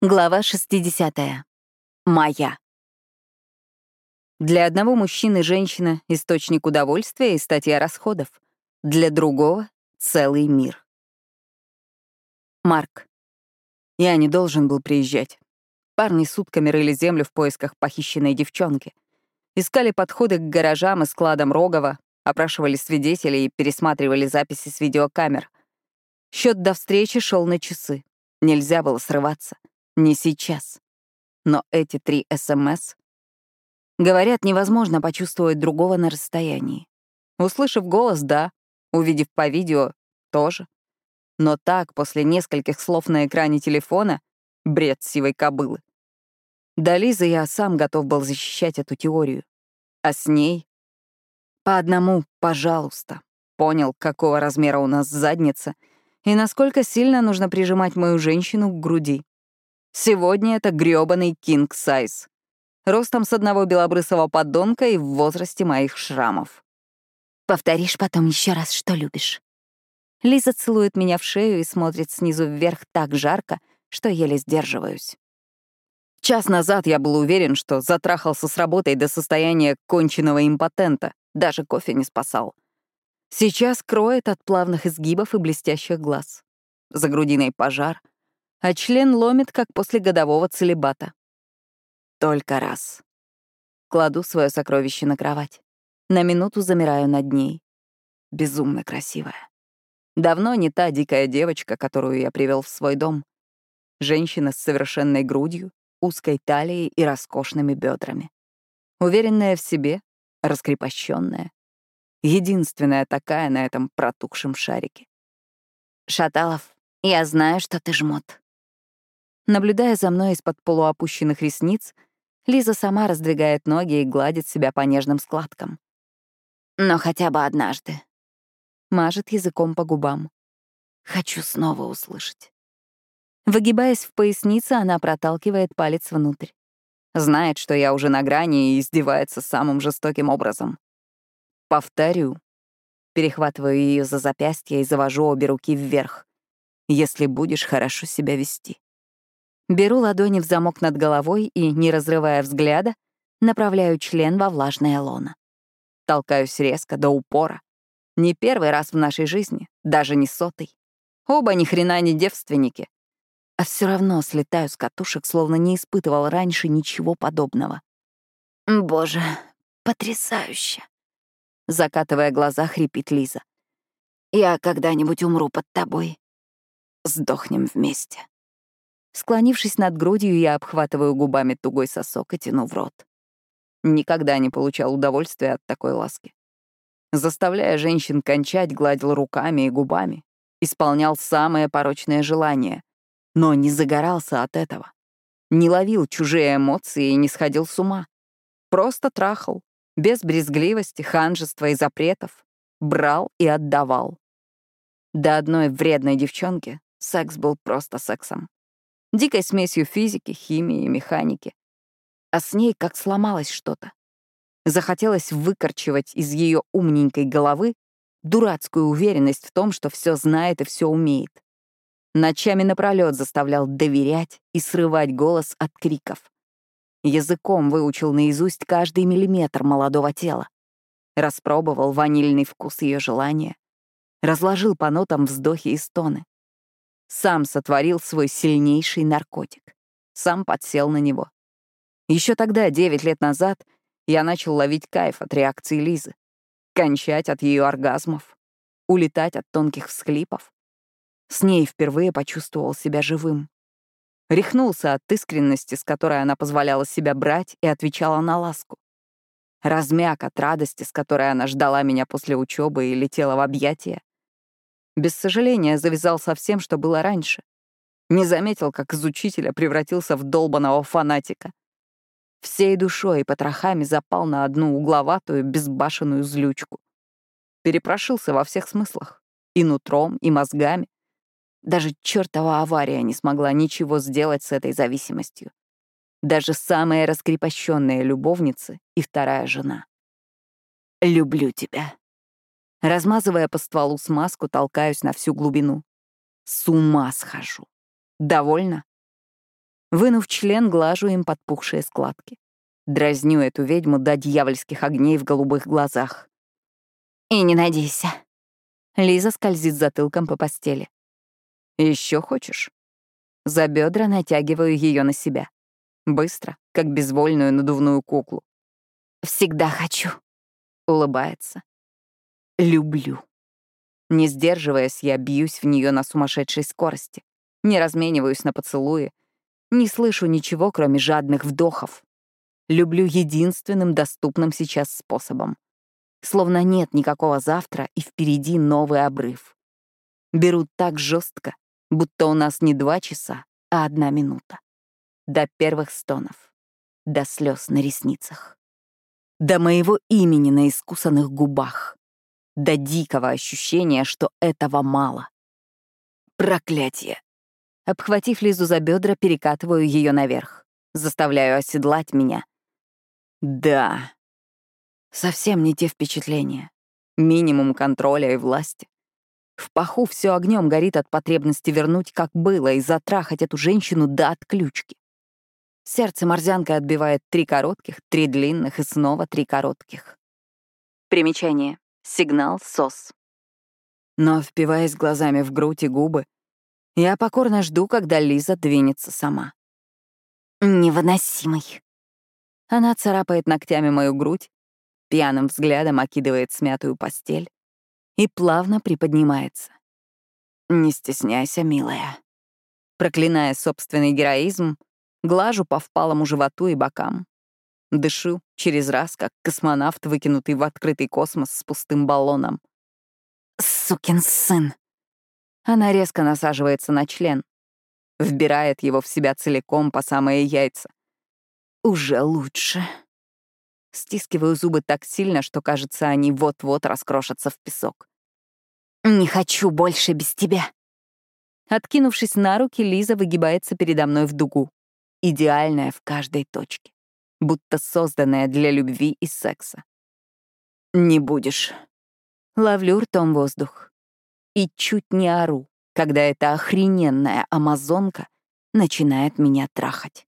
Глава 60. Моя. Для одного мужчины женщина — источник удовольствия и статья расходов. Для другого — целый мир. Марк. Я не должен был приезжать. Парни сутками рыли землю в поисках похищенной девчонки. Искали подходы к гаражам и складам Рогова, опрашивали свидетелей и пересматривали записи с видеокамер. Счет до встречи шел на часы. Нельзя было срываться. Не сейчас. Но эти три СМС... Говорят, невозможно почувствовать другого на расстоянии. Услышав голос — да, увидев по видео — тоже. Но так, после нескольких слов на экране телефона — бред сивой кобылы. До Лизы я сам готов был защищать эту теорию. А с ней... По одному, пожалуйста. Понял, какого размера у нас задница и насколько сильно нужно прижимать мою женщину к груди. Сегодня это грёбаный кинг сайз. Ростом с одного белобрысого подонка и в возрасте моих шрамов. Повторишь потом еще раз, что любишь. Лиза целует меня в шею и смотрит снизу вверх так жарко, что еле сдерживаюсь. Час назад я был уверен, что затрахался с работой до состояния конченного импотента, даже кофе не спасал. Сейчас кроет от плавных изгибов и блестящих глаз. За грудиной пожар, а член ломит, как после годового целебата. Только раз. Кладу свое сокровище на кровать. На минуту замираю над ней. Безумно красивая. Давно не та дикая девочка, которую я привел в свой дом. Женщина с совершенной грудью, узкой талией и роскошными бедрами. Уверенная в себе, раскрепощенная. Единственная такая на этом протухшем шарике. Шаталов, я знаю, что ты жмот. Наблюдая за мной из-под полуопущенных ресниц, Лиза сама раздвигает ноги и гладит себя по нежным складкам. Но хотя бы однажды. Мажет языком по губам. Хочу снова услышать. Выгибаясь в пояснице, она проталкивает палец внутрь. Знает, что я уже на грани и издевается самым жестоким образом. Повторю. Перехватываю ее за запястье и завожу обе руки вверх. Если будешь хорошо себя вести. Беру ладони в замок над головой и, не разрывая взгляда, направляю член во влажное лоно. Толкаюсь резко, до упора. Не первый раз в нашей жизни, даже не сотый. Оба ни хрена не девственники. А все равно слетаю с катушек, словно не испытывал раньше ничего подобного. «Боже, потрясающе!» Закатывая глаза, хрипит Лиза. «Я когда-нибудь умру под тобой. Сдохнем вместе». Склонившись над грудью, я обхватываю губами тугой сосок и тяну в рот. Никогда не получал удовольствия от такой ласки. Заставляя женщин кончать, гладил руками и губами, исполнял самое порочное желание, но не загорался от этого. Не ловил чужие эмоции и не сходил с ума. Просто трахал, без брезгливости, ханжества и запретов. Брал и отдавал. До одной вредной девчонки секс был просто сексом дикой смесью физики, химии и механики. А с ней как сломалось что-то. Захотелось выкорчевать из ее умненькой головы дурацкую уверенность в том, что все знает и все умеет. Ночами напролет заставлял доверять и срывать голос от криков. Языком выучил наизусть каждый миллиметр молодого тела. Распробовал ванильный вкус ее желания. Разложил по нотам вздохи и стоны. Сам сотворил свой сильнейший наркотик. Сам подсел на него. Еще тогда, девять лет назад, я начал ловить кайф от реакции Лизы, кончать от ее оргазмов, улетать от тонких всхлипов. С ней впервые почувствовал себя живым. Рехнулся от искренности, с которой она позволяла себя брать и отвечала на ласку. Размяк от радости, с которой она ждала меня после учебы и летела в объятия. Без сожаления завязал со всем, что было раньше. Не заметил, как из учителя превратился в долбаного фанатика. Всей душой и потрохами запал на одну угловатую, безбашенную злючку. Перепрошился во всех смыслах. И нутром, и мозгами. Даже чертова авария не смогла ничего сделать с этой зависимостью. Даже самые раскрепощенные любовницы и вторая жена. «Люблю тебя», Размазывая по стволу смазку, толкаюсь на всю глубину. С ума схожу. Довольно? Вынув член, глажу им подпухшие складки. Дразню эту ведьму до дьявольских огней в голубых глазах. И не надейся. Лиза скользит затылком по постели. Еще хочешь? За бедра натягиваю ее на себя. Быстро, как безвольную надувную куклу. Всегда хочу. Улыбается. Люблю. Не сдерживаясь, я бьюсь в нее на сумасшедшей скорости. Не размениваюсь на поцелуи. Не слышу ничего, кроме жадных вдохов. Люблю единственным доступным сейчас способом. Словно нет никакого завтра, и впереди новый обрыв. Беру так жестко, будто у нас не два часа, а одна минута. До первых стонов, до слез на ресницах, до моего имени на искусанных губах, до дикого ощущения, что этого мало. Проклятие. Обхватив Лизу за бедра, перекатываю ее наверх. Заставляю оседлать меня. Да. Совсем не те впечатления. Минимум контроля и власти. В паху все огнем горит от потребности вернуть, как было, и затрахать эту женщину до отключки. Сердце морзянкой отбивает три коротких, три длинных и снова три коротких. Примечание. Сигнал СОС. Но, впиваясь глазами в грудь и губы, я покорно жду, когда Лиза двинется сама. Невыносимый. Она царапает ногтями мою грудь, пьяным взглядом окидывает смятую постель, и плавно приподнимается. «Не стесняйся, милая». Проклиная собственный героизм, глажу по впалому животу и бокам. Дышу через раз, как космонавт, выкинутый в открытый космос с пустым баллоном. «Сукин сын!» Она резко насаживается на член, вбирает его в себя целиком по самые яйца. Уже лучше. Стискиваю зубы так сильно, что, кажется, они вот-вот раскрошатся в песок. «Не хочу больше без тебя». Откинувшись на руки, Лиза выгибается передо мной в дугу. Идеальная в каждой точке. Будто созданная для любви и секса. «Не будешь». Ловлю ртом воздух. И чуть не ору, когда эта охрененная амазонка начинает меня трахать.